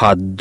খাদ্য